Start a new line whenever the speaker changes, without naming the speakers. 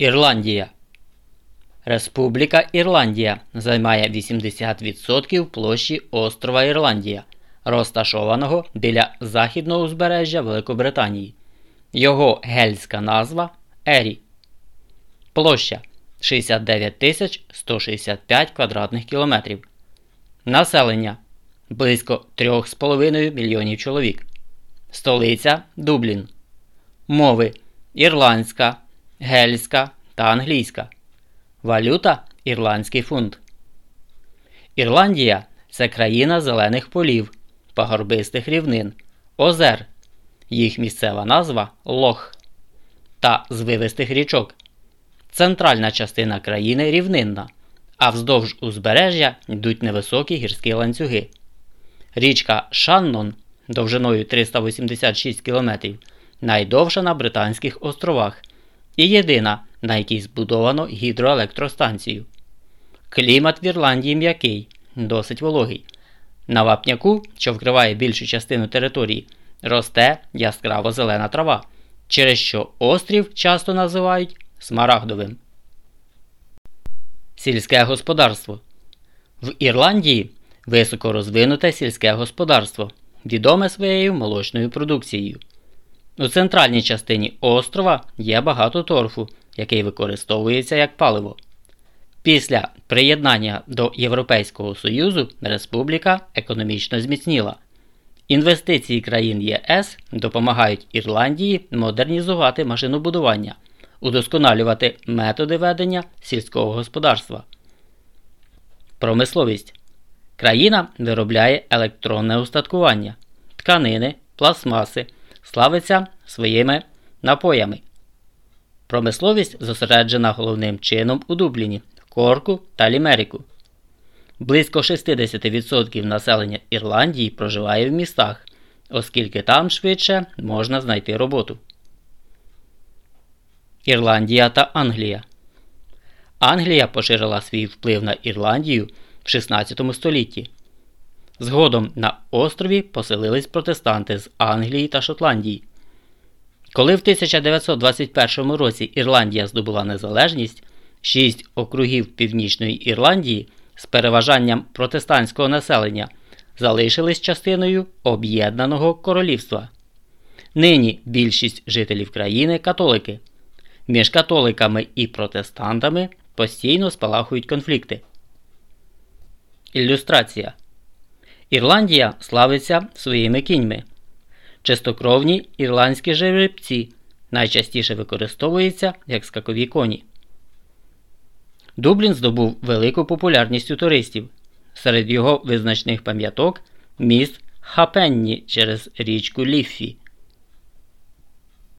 Ірландія. Республіка Ірландія займає 80% площі острова Ірландія, розташованого біля західного узбережжя Великобританії. Його гельська назва Ері. Площа 69 165 квадратних кілометрів. Населення близько 3,5 мільйонів чоловік. Столиця Дублін. Мови ірландська, гельська та англійська. Валюта ірландський фунт. Ірландія це країна зелених полів, пагорбистих рівнин, озер. Їх місцева назва Лох та звивистих річок. Центральна частина країни рівнинна, а вздовж узбережжя йдуть невисокі гірські ланцюги. Річка Шаннон довжиною 386 км найдовша на Британських островах і єдина, на якій збудовано гідроелектростанцію. Клімат в Ірландії м'який, досить вологий. На вапняку, що вкриває більшу частину території, росте яскраво зелена трава, через що острів часто називають Смарагдовим. Сільське господарство. В Ірландії високо розвинуте сільське господарство, відоме своєю молочною продукцією. У центральній частині острова є багато торфу, який використовується як паливо. Після приєднання до Європейського Союзу республіка економічно зміцніла. Інвестиції країн ЄС допомагають Ірландії модернізувати машинобудування, удосконалювати методи ведення сільського господарства. Промисловість країна виробляє електронне устаткування, тканини, пластмаси, славиться своїми напоями. Промисловість зосереджена головним чином у Дубліні, Корку та Лімеріку. Близько 60% населення Ірландії проживає в містах, оскільки там швидше можна знайти роботу. Ірландія та Англія. Англія поширила свій вплив на Ірландію в 16 столітті. Згодом на острові поселились протестанти з Англії та Шотландії. Коли в 1921 році Ірландія здобула незалежність, шість округів Північної Ірландії з переважанням протестантського населення залишились частиною Об'єднаного Королівства. Нині більшість жителів країни католики. Між католиками і протестантами постійно спалахують конфлікти. Ілюстрація Ірландія славиться своїми кіньми. Чистокровні ірландські жеребці найчастіше використовуються як скакові коні. Дублін здобув велику популярність у туристів. Серед його визначних пам'яток міст Хапенні через річку Ліффі.